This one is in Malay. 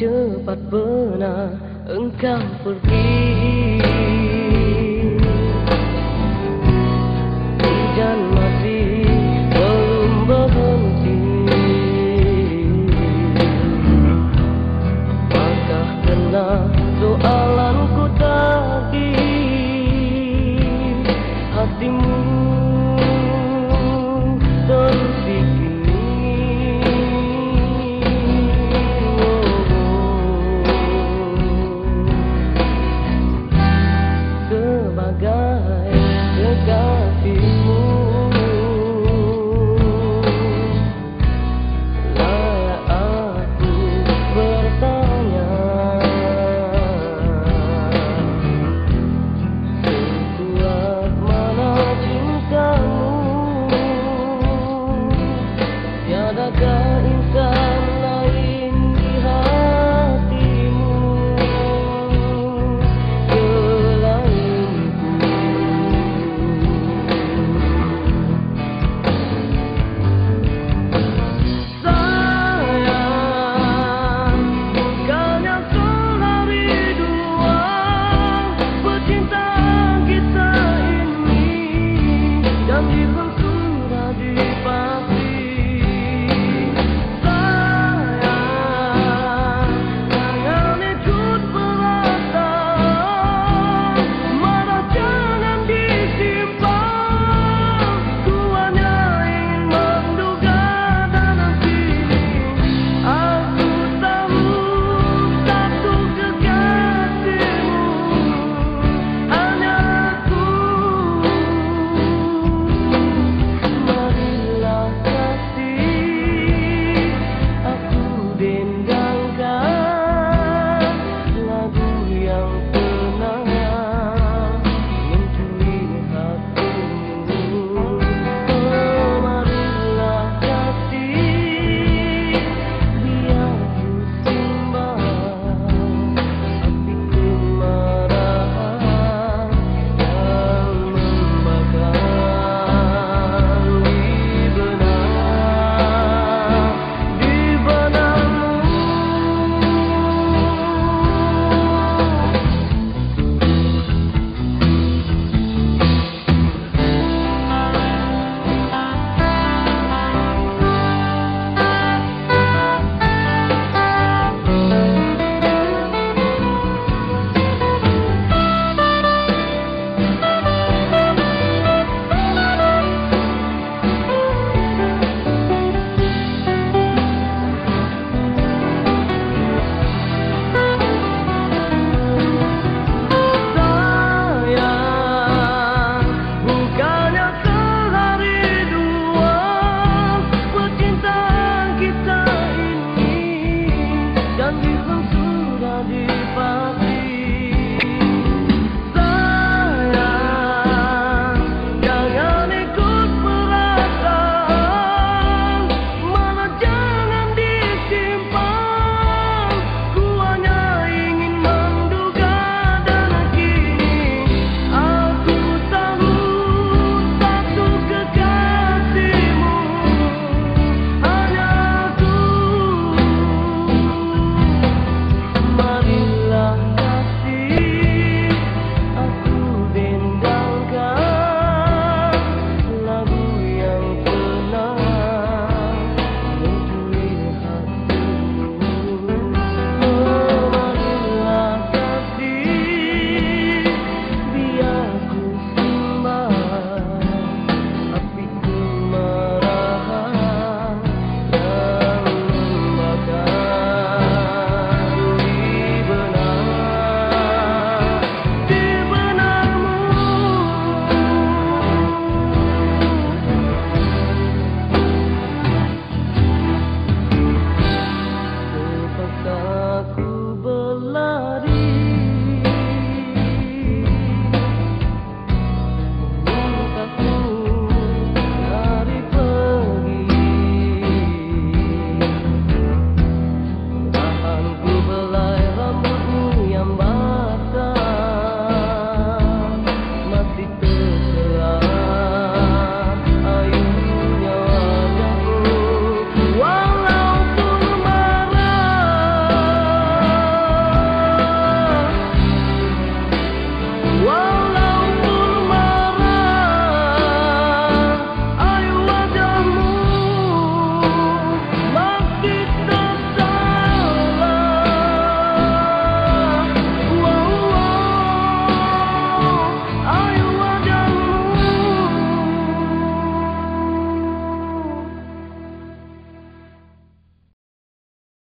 cepat benar engkau pergi.